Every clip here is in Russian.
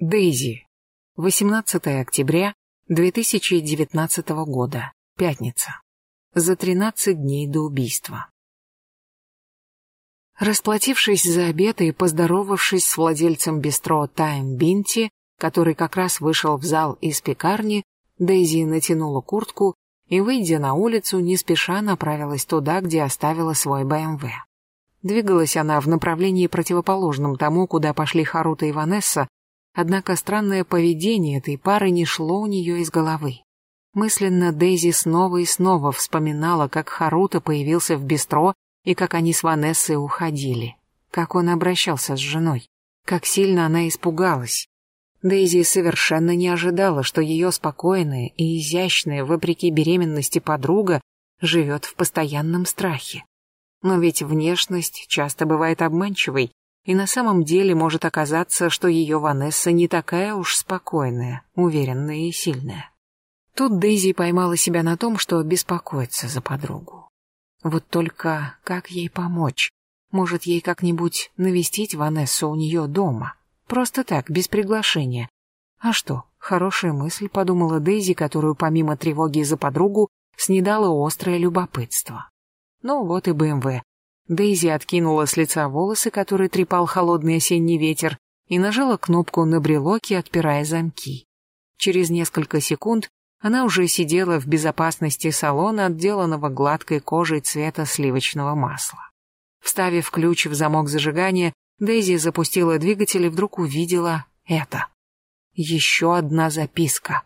Дейзи. 18 октября 2019 года. Пятница. За 13 дней до убийства. Расплатившись за обед и поздоровавшись с владельцем бистро Тайм Бинти, который как раз вышел в зал из пекарни, Дейзи натянула куртку и, выйдя на улицу, не спеша направилась туда, где оставила свой БМВ. Двигалась она в направлении противоположном тому, куда пошли Харута и Ванесса, Однако странное поведение этой пары не шло у нее из головы. Мысленно Дейзи снова и снова вспоминала, как Харута появился в бистро и как они с Ванессой уходили. Как он обращался с женой. Как сильно она испугалась. Дейзи совершенно не ожидала, что ее спокойная и изящная, вопреки беременности подруга, живет в постоянном страхе. Но ведь внешность часто бывает обманчивой, и на самом деле может оказаться, что ее Ванесса не такая уж спокойная, уверенная и сильная. Тут Дейзи поймала себя на том, что беспокоится за подругу. Вот только как ей помочь? Может, ей как-нибудь навестить Ванессу у нее дома? Просто так, без приглашения. А что, хорошая мысль, подумала Дейзи, которую помимо тревоги за подругу снедало острое любопытство. Ну вот и БМВ. Дейзи откинула с лица волосы, которые трепал холодный осенний ветер, и нажала кнопку на брелоке, отпирая замки. Через несколько секунд она уже сидела в безопасности салона, отделанного гладкой кожей цвета сливочного масла. Вставив ключ в замок зажигания, Дейзи запустила двигатель и вдруг увидела это. Еще одна записка.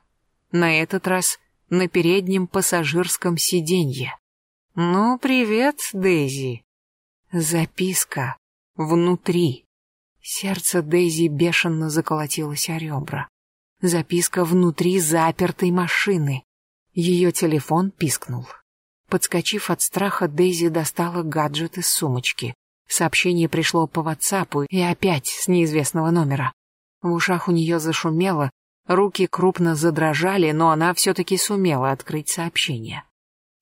На этот раз на переднем пассажирском сиденье. «Ну, привет, Дейзи», Записка внутри. Сердце Дейзи бешено заколотилось о ребра. Записка внутри запертой машины. Ее телефон пискнул. Подскочив от страха, Дейзи достала гаджет из сумочки. Сообщение пришло по ватсапу и опять с неизвестного номера. В ушах у нее зашумело, руки крупно задрожали, но она все-таки сумела открыть сообщение.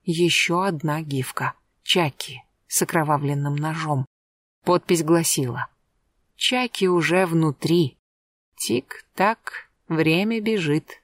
Еще одна гифка. Чаки с окровавленным ножом. Подпись гласила «Чаки уже внутри. Тик-так, время бежит».